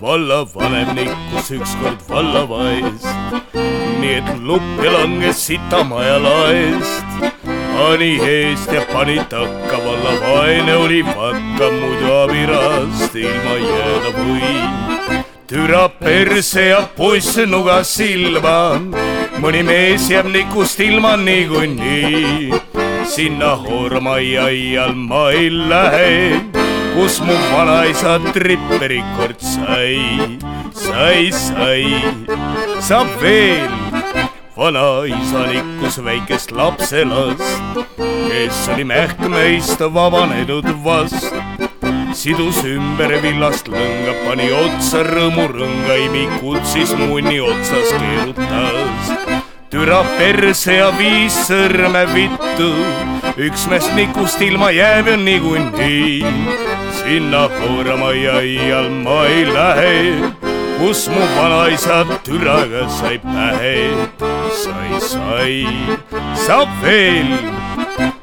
vallavanem nikkus ükskord vallava eest, nii et luppi langes sitamaja laest. pani eest ja pani takka, vallavaene oli vakka, muidu abirast ilma jääda või. türa perse ja poiss nugas silma, mõni mees jääb nikust ilma niikuinii. sinna hoormajja iial ma ei lähe kus mu vanaisa tripperi kord sai, sai, sai, saab veel. vanaisa nikkus väikest lapselast, kes oli mähkmeist vabanenud vast. Sidus ümber villast lõnga, pani otsa rõõmurõnga, imi kutsis munni otsas keerutas. türa perse ja viis sõrme vittu, üks meest nikust ilma jääb ju niikuinii sinna hooramajja iial ma ei lähe, kus mu vanaisa türaga sai pähe. sai, sai, saab veel,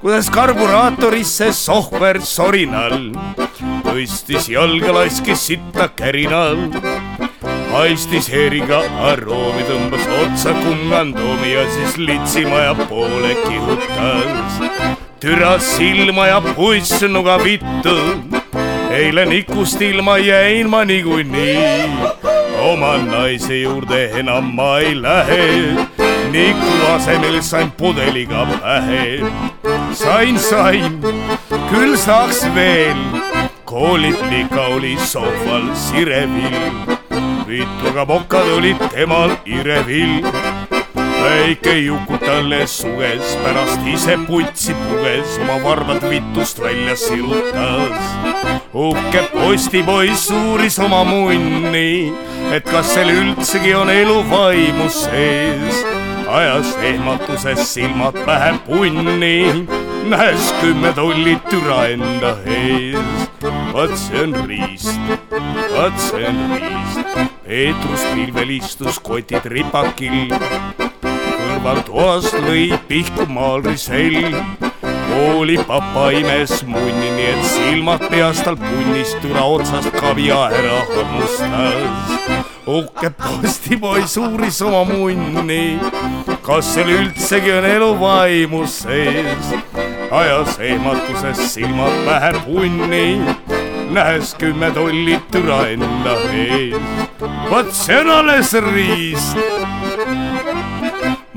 kuidas karburaatorisse sohver sorinal tõstis jalga, laskis sitta kärinal paistis heeriga aroomi, tõmbas otsa kungandoomi ja siis litsimaja poole kihutas. türas silma ja puss nuga vittu eile nikust ilma jäin ma niikuinii. oma naise juurde enam ma ei lähe, niku asemel sain pudeliga pähe. sain, sain, küll saaks veel, kooliplika oli sohval sirevil, vituga mokad olid temal irevill väike Juku talle suges, pärast ise putsi puges, oma varbad vitust välja sirutas. uhke postipoiss uuris oma munni, et kas seal üldsegi on elu vaimus sees. Ajas ehmatuses silmad pähe punni, nähes kümme tolli türa enda ees. vaat see on riist, vaat see on riist. Peetrus pilvel istus kotid ripakil kõrvaltoast lõi pihku maalrisell. kooli papa imes munni, nii et silmad peast tal punnist türa otsast kavia ära hammustas. Uhke postipoiss uuris oma munni, kas seal üldsegi on elu vaimus sees. ajas ehmatuses silmad pähe punni, nähes kümme tolli türa enda ees. vot see on alles riist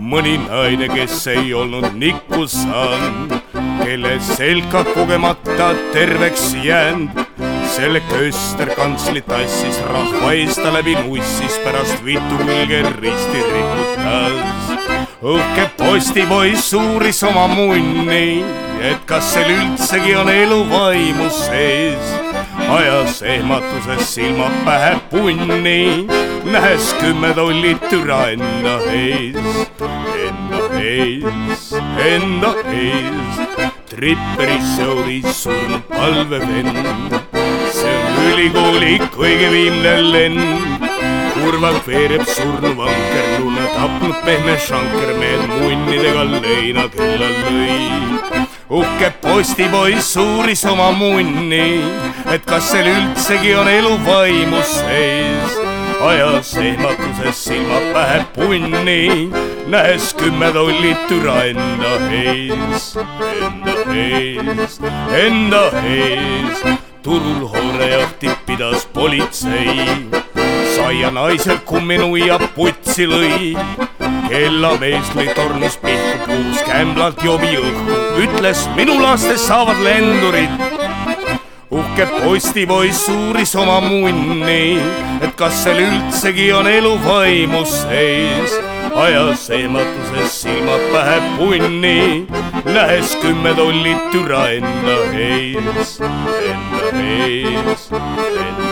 mõni naine, kes ei olnud nikku saanud, kelle selga kogemata terveks jäänud. Selle köster kantsli tassis rahva eest ta läbi nussis, pärast vitu külge risti riputas. uhke postipoiss uuris oma munni, et kas seal üldsegi on elu vaimus sees ajas ehmatuses silmad pähe punni, nähes kümme tolli türa enda ees, enda ees, enda ees. tripperisse oli surnud palvevend, ülikooli kõige viimne lend kurvalt veereb surnuvanker, luna tapnud pehme šankermehed munnidega leina kella lõi uhke postipoiss uuris oma munni, et kas seal üldsegi on elu vaimus sees. ajas ehmatuses silmad pähe punni, nähes kümme tolli türa enda ees, enda ees, enda ees. Turul hoorejahti pidas politsei, saia naised kumminuia putsi lõi kellamees lõi tornis pihku puus, kämblalt jobi õhku, ütles minu lastest saavad lendurid. uhke postipoiss uuris oma munni, et kas seal üldsegi on elu vaimus sees. ajas ehmatuses silmad pähe punni, nähes kümme tolli türa enda ees, enda ees, enda ees.